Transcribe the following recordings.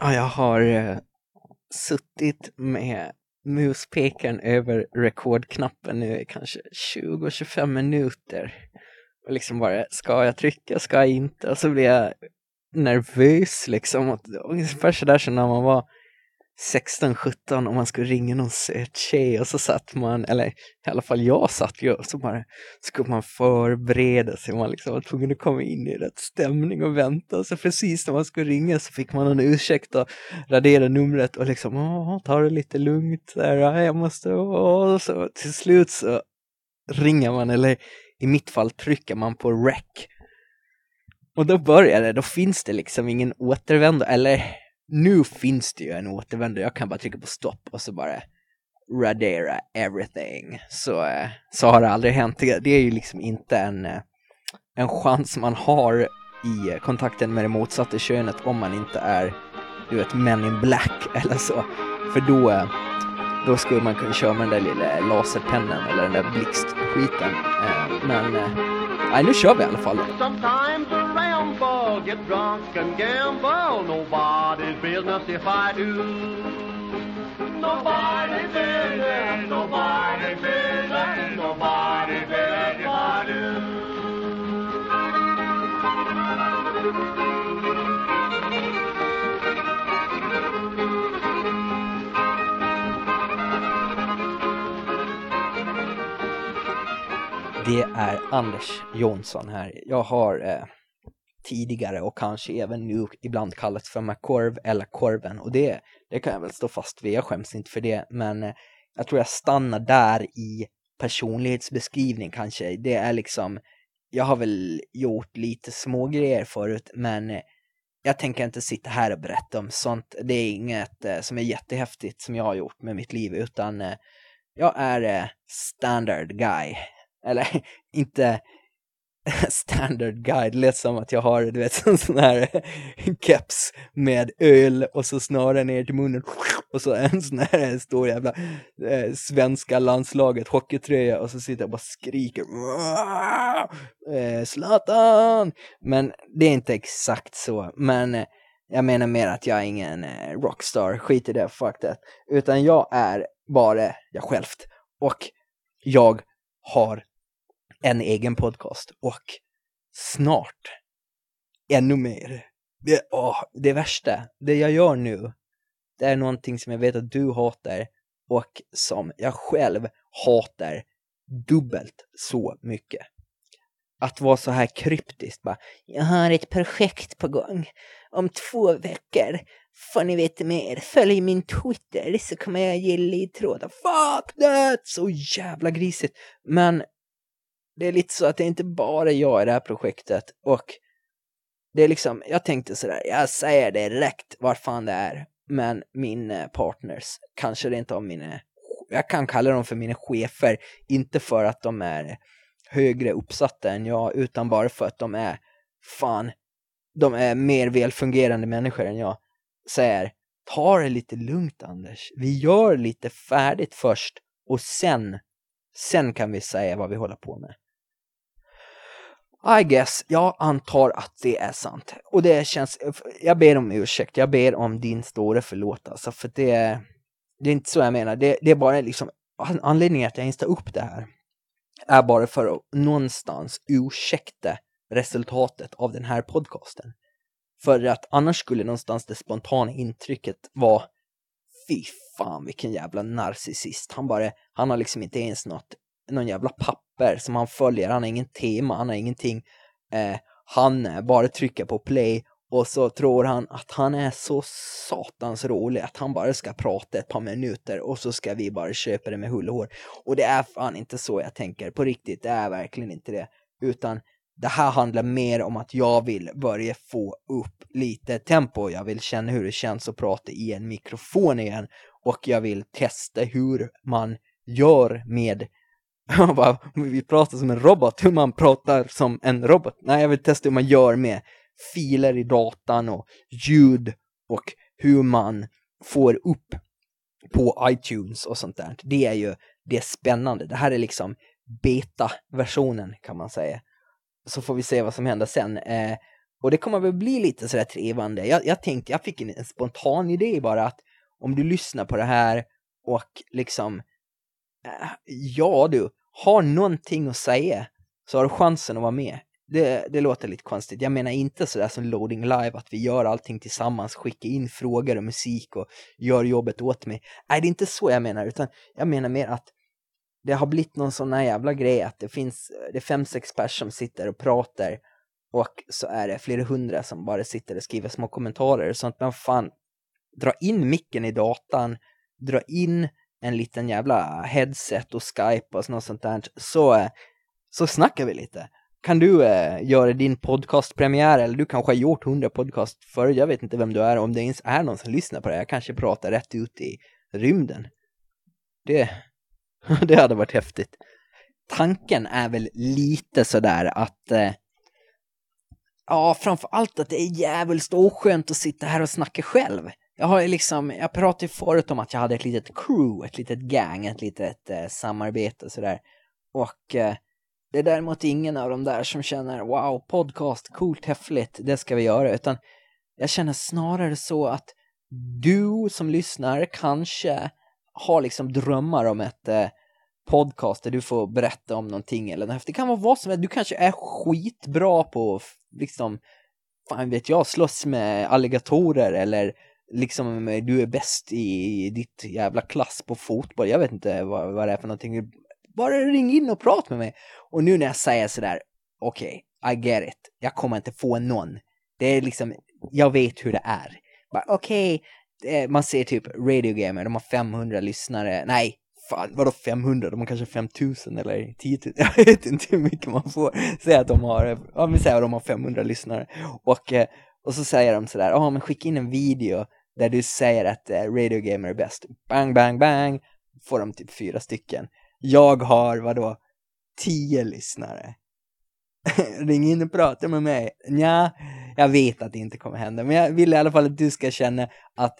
Ja, jag har eh, suttit med muspekaren över rekordknappen nu i kanske 20-25 minuter. Och liksom bara, ska jag trycka, ska jag inte? Och så blir jag nervös liksom. Ungefär sådär som när man var 16-17 och man skulle ringa någon söt eh, tjej och så satt man, eller i alla fall jag satt ju och så bara skulle man förbereda sig, man liksom var tvungen att komma in i rätt stämning och vänta. Och så precis när man skulle ringa så fick man en ursäkt och radera numret och liksom åh, ta det lite lugnt där, jag måste, och så till slut så ringer man eller i mitt fall trycker man på rec. Och då börjar det, då finns det liksom ingen återvändo, eller nu finns det ju en återvändo, jag kan bara trycka på stopp och så bara radera everything. Så, eh, så har det aldrig hänt. Det är ju liksom inte en, eh, en chans man har i eh, kontakten med det motsatta könet om man inte är, du vet, men in black eller så. För då, då skulle man kunna köra med den där lilla laserpennan eller den där blixtskiten. Men nej, nu kör vi i alla fall. I'll get drunk and gamble. Nobody's business if I do. Nobody's business, nobody's business, nobody's business if I do. Det är Anders Jonsson här. Jag har eh, tidigare och kanske även nu ibland kallats för McCorv eller Korven och det, det kan jag väl stå fast vid, jag skäms inte för det men eh, jag tror jag stannar där i personlighetsbeskrivning kanske. Det är liksom, jag har väl gjort lite små grejer förut men eh, jag tänker inte sitta här och berätta om sånt. Det är inget eh, som är jättehäftigt som jag har gjort med mitt liv utan jag är standard guy eller inte standard guide, det lät som att jag har du vet, en sån här keps med öl och så snören ner till munnen och så en sån här stor jävla eh, svenska landslaget hockeytröja och så sitter jag och bara skriker eh, Zlatan! Men det är inte exakt så, men eh, jag menar mer att jag är ingen eh, rockstar, skit i det, fuck that. Utan jag är bara jag självt. Och jag har en egen podcast och snart ännu mer. Det, åh, det värsta, det jag gör nu, det är någonting som jag vet att du hatar och som jag själv hatar dubbelt så mycket. Att vara så här kryptiskt bara, jag har ett projekt på gång. Om två veckor får ni veta mer. Följ min Twitter så kommer jag ge ledtrådar. Fuck that! Så jävla grisigt. Men det är lite så att det är inte bara jag i det här projektet och det är liksom, jag tänkte sådär, jag säger direkt vad fan det är, men min eh, partners, kanske det inte av mina, eh, jag kan kalla dem för mina chefer, inte för att de är högre uppsatta än jag, utan bara för att de är, fan, de är mer välfungerande människor än jag, säger, ta det lite lugnt Anders, vi gör lite färdigt först och sen, sen kan vi säga vad vi håller på med. I guess, jag antar att det är sant. Och det känns, eh, jag ber om ursäkt, jag ber om din stora förlåt alltså, för det, är, det är inte så jag menar. Det, det är bara liksom, anledningen att jag inte upp det här är bara för att någonstans ursäkta resultatet av den här podcasten. För att annars skulle någonstans det spontana intrycket vara fy fan vilken jävla narcissist. Han bara, han har liksom inte ens något, någon jävla papper som han följer, han har ingen tema, han har ingenting. Eh, han bara trycker på play och så tror han att han är så satans rolig att han bara ska prata ett par minuter och så ska vi bara köpa det med hull och hår. Och det är fan inte så jag tänker, på riktigt, det är verkligen inte det. Utan det här handlar mer om att jag vill börja få upp lite tempo. Jag vill känna hur det känns att prata i en mikrofon igen. Och jag vill testa hur man gör med bara, vi pratar som en robot, hur man pratar som en robot. Nej, jag vill testa hur man gör med filer i datan och ljud och hur man får upp på iTunes och sånt där. Det är ju det är spännande. Det här är liksom beta-versionen kan man säga. Så får vi se vad som händer sen. Eh, Och det kommer väl bli lite sådär trevande. Jag, jag tänkte, jag fick en, en spontan idé bara att om du lyssnar på det här och liksom, eh, ja du, har någonting att säga så har du chansen att vara med. Det, det låter lite konstigt. Jag menar inte sådär som loading live att vi gör allting tillsammans, skickar in frågor och musik och gör jobbet åt mig. Nej, det är inte så jag menar, utan jag menar mer att det har blivit någon sån här jävla grej att det finns, det är fem, sex pers som sitter och pratar och så är det flera hundra som bara sitter och skriver små kommentarer och sånt. Men fan, dra in micken i datan, dra in en liten jävla headset och Skype och något sånt där, så, eh, så snackar vi lite. Kan du eh, göra din podcastpremiär eller du kanske har gjort hundra podcast förr, jag vet inte vem du är, om det ens är någon som lyssnar på det, jag kanske pratar rätt ut i rymden. Det, det hade varit häftigt. Tanken är väl lite sådär att eh, Ja, framför allt att det är jävligt oskönt att sitta här och snacka själv. Jag har liksom, jag pratade ju förut om att jag hade ett litet crew, ett litet gang, ett litet eh, samarbete sådär. Och eh, det är däremot ingen av de där som känner wow, podcast, coolt, häftigt, det ska vi göra. Utan jag känner snarare så att du som lyssnar kanske har liksom drömmar om ett eh, podcast där du får berätta om någonting eller något. Det kan vara vad som helst. Du kanske är skitbra på liksom, fan vet jag, slåss med alligatorer eller liksom du är bäst i ditt jävla klass på fotboll. Jag vet inte vad, vad det är för någonting. Bara ring in och prata med mig. Och nu när jag säger sådär, okej, okay, I get it. Jag kommer inte få någon. Det är liksom, jag vet hur det är. Okej, okay, man ser typ Radio Gamer, de har 500 lyssnare. Nej, fan, vadå 500? De har kanske 5000 eller 10 000. Jag vet inte hur mycket man får säga att de har. Ja, men säg att de har 500 lyssnare. Och, eh, och så säger de sådär, ja men skicka in en video där du säger att eh, Radio Gamer är bäst. Bang, bang, bang. Får de typ fyra stycken. Jag har, vadå, tio lyssnare. Ring in och prata med mig. Ja, jag vet att det inte kommer hända. Men jag vill i alla fall att du ska känna att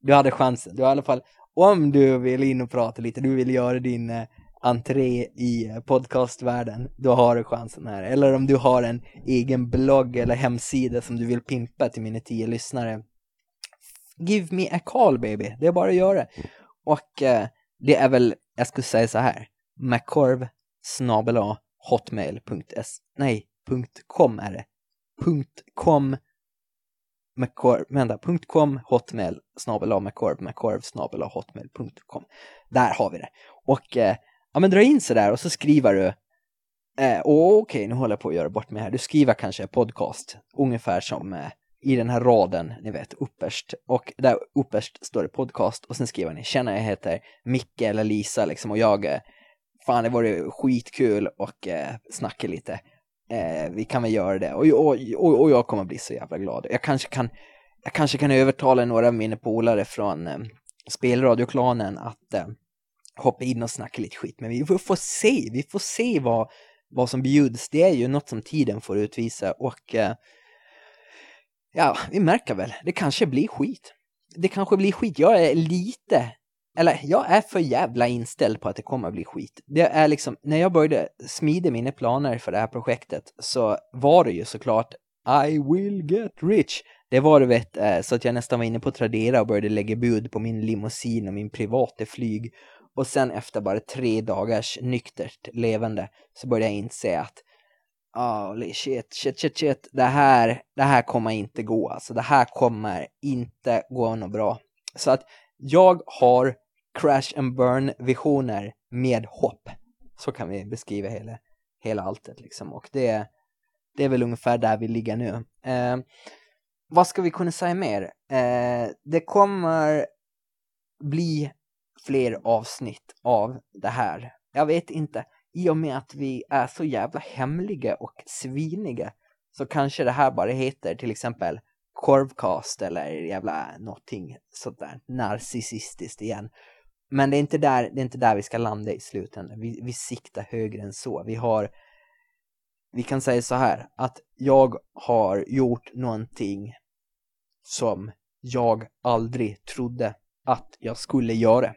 du hade chansen. Du har i alla fall om du vill in och prata lite, du vill göra din eh, entré i eh, podcastvärlden, då har du chansen här. Eller om du har en egen blogg eller hemsida som du vill pimpa till mina tio lyssnare. Give me a call baby, det är bara att göra. Och eh, det är väl, jag skulle säga så här, mccorv snabela hotmail.s nej, .com är det. .com mccorv.com, hotmail, snabela mccorv, mccorv, snabela hotmail.com. Där har vi det. Och eh, ja, men dra in så där och så skriver du eh, okej, okay, nu håller jag på att göra bort mig här. Du skriver kanske podcast, ungefär som eh, i den här raden, ni vet, upperst. Och där upperst står det podcast och sen skriver ni, känner jag heter Micke eller Lisa liksom och jag, eh, fan det vore skitkul och eh, snacka lite eh, vi kan väl göra det. Och, och, och, och, jag kommer bli så jävla glad. Jag kanske kan, jag kanske kan övertala några av mina polare från eh, spelradioklanen att eh, hoppa in och snacka lite skit. Men vi får, får se, vi får se vad, vad som bjuds. Det är ju något som tiden får utvisa och eh, ja, vi märker väl. Det kanske blir skit. Det kanske blir skit. Jag är lite eller jag är för jävla inställd på att det kommer bli skit. Det är liksom, när jag började smida mina planer för det här projektet så var det ju såklart I will get rich. Det var det vet, eh, så att jag nästan var inne på Tradera och började lägga bud på min limousin och min privata flyg. Och sen efter bara tre dagars nyktert levande så började jag inse att Holy shit, shit, shit, shit. Det här, det här kommer inte gå. Alltså det här kommer inte gå något bra. Så att jag har crash and burn visioner med hopp. Så kan vi beskriva hela, hela alltet liksom. Och det, det är väl ungefär där vi ligger nu. Eh, vad ska vi kunna säga mer? Eh, det kommer bli fler avsnitt av det här. Jag vet inte. I och med att vi är så jävla hemliga och sviniga så kanske det här bara heter till exempel korvcast eller jävla någonting där narcissistiskt igen. Men det är inte där, det är inte där vi ska landa i slutändan. Vi, vi siktar högre än så. Vi har, vi kan säga så här, att jag har gjort någonting som jag aldrig trodde att jag skulle göra.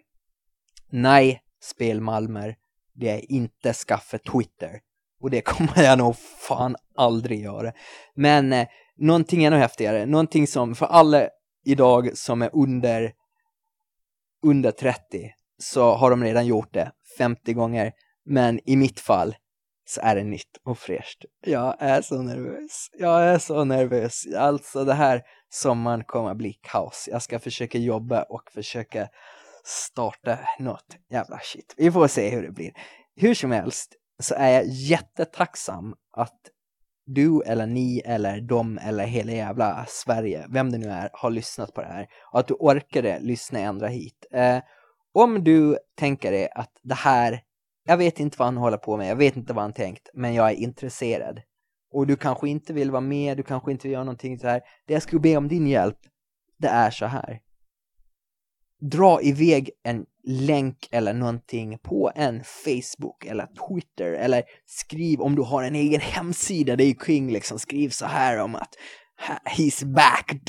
Nej, spelmalmer, det är inte skaffa Twitter. Och det kommer jag nog fan aldrig göra. Men eh, någonting ännu häftigare, någonting som för alla idag som är under, under 30 så har de redan gjort det 50 gånger. Men i mitt fall så är det nytt och fräscht. Jag är så nervös. Jag är så nervös. Alltså det här sommaren kommer att bli kaos. Jag ska försöka jobba och försöka starta något jävla shit. Vi får se hur det blir. Hur som helst så är jag jättetacksam att du eller ni eller de eller hela jävla Sverige, vem det nu är, har lyssnat på det här och att du orkade lyssna ändra hit. Eh, om du tänker dig att det här, jag vet inte vad han håller på med, jag vet inte vad han tänkt, men jag är intresserad. Och du kanske inte vill vara med, du kanske inte vill göra någonting så här. Det jag skulle be om din hjälp, det är så här. Dra iväg en länk eller någonting på en Facebook eller Twitter eller skriv om du har en egen hemsida, det är ju King liksom, skriv så här om att he's back,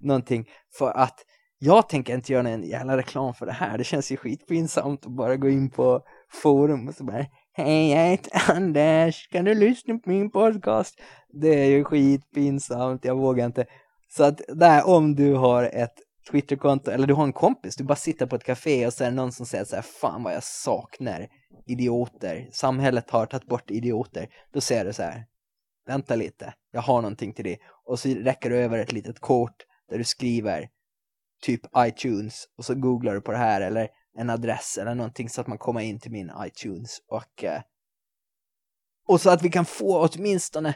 någonting för att jag tänker inte göra en jävla reklam för det här. Det känns ju skitpinsamt att bara gå in på forum och så bara Hej, jag heter Anders. Kan du lyssna på min podcast? Det är ju skitpinsamt. Jag vågar inte. Så att där, om du har ett Twitterkonto eller du har en kompis, du bara sitter på ett café och så är det någon som säger så här, fan vad jag saknar idioter. Samhället har tagit bort idioter. Då säger du så här, vänta lite, jag har någonting till dig. Och så räcker du över ett litet kort där du skriver typ iTunes och så googlar du på det här eller en adress eller någonting så att man kommer in till min iTunes och eh, och så att vi kan få åtminstone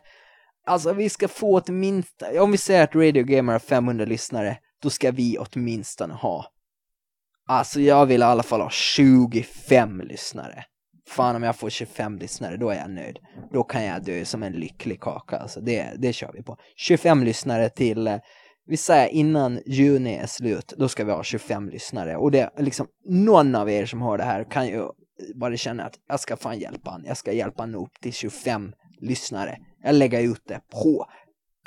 alltså vi ska få åtminstone om vi säger att Radio Gamer har 500 lyssnare då ska vi åtminstone ha alltså jag vill i alla fall ha 25 lyssnare fan om jag får 25 lyssnare då är jag nöjd då kan jag dö som en lycklig kaka alltså det, det kör vi på 25 lyssnare till eh, vi säger innan juni är slut, då ska vi ha 25 lyssnare. Och det är liksom, någon av er som hör det här kan ju bara känna att jag ska fan hjälpa han. Jag ska hjälpa han upp till 25 lyssnare. Jag lägger ut det på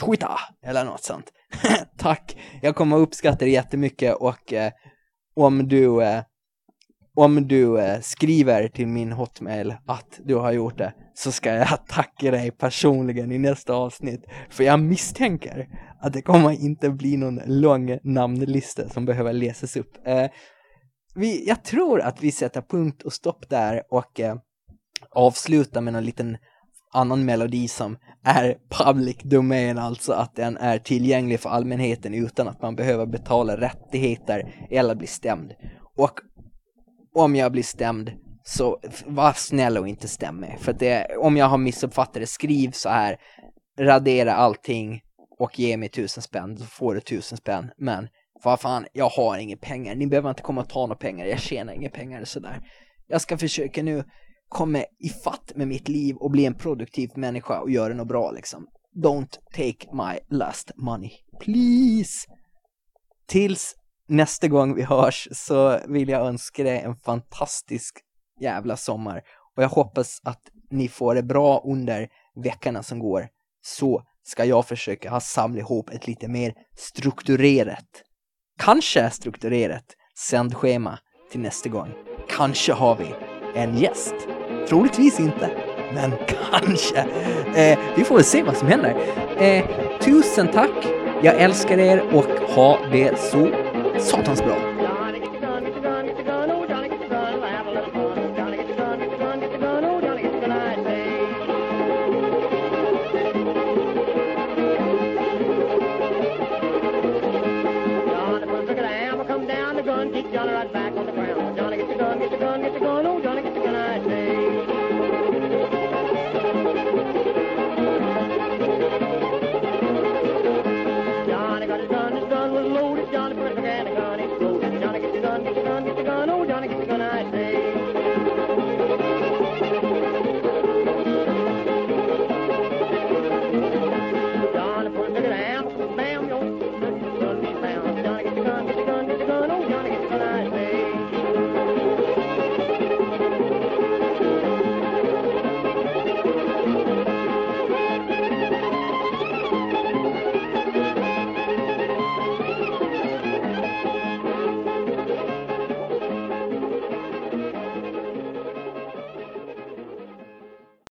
Twitter eller något sånt. Tack! Jag kommer uppskatta det jättemycket och eh, om du eh, om du eh, skriver till min hotmail att du har gjort det så ska jag tacka dig personligen i nästa avsnitt. För jag misstänker att det kommer inte bli någon lång namnlista som behöver läsas upp. Eh, vi, jag tror att vi sätter punkt och stopp där och eh, avslutar med någon liten annan melodi som är public domain, alltså att den är tillgänglig för allmänheten utan att man behöver betala rättigheter eller bli stämd. Och om jag blir stämd så var snäll och inte stäm mig. För att det, om jag har missuppfattat det, skriv så här, radera allting och ge mig tusen spänn, så får du tusen spänn. Men vad fan, jag har inga pengar. Ni behöver inte komma och ta några pengar, jag tjänar inga pengar sådär. Jag ska försöka nu komma ifatt med mitt liv och bli en produktiv människa och göra något bra liksom. Don't take my last money, please! Tills nästa gång vi hörs så vill jag önska dig en fantastisk jävla sommar. Och jag hoppas att ni får det bra under veckorna som går. Så ska jag försöka ha samla ihop ett lite mer strukturerat, kanske strukturerat sändschema till nästa gång. Kanske har vi en gäst. Troligtvis inte, men kanske. Eh, vi får väl se vad som händer. Eh, tusen tack. Jag älskar er och ha det så satans bra.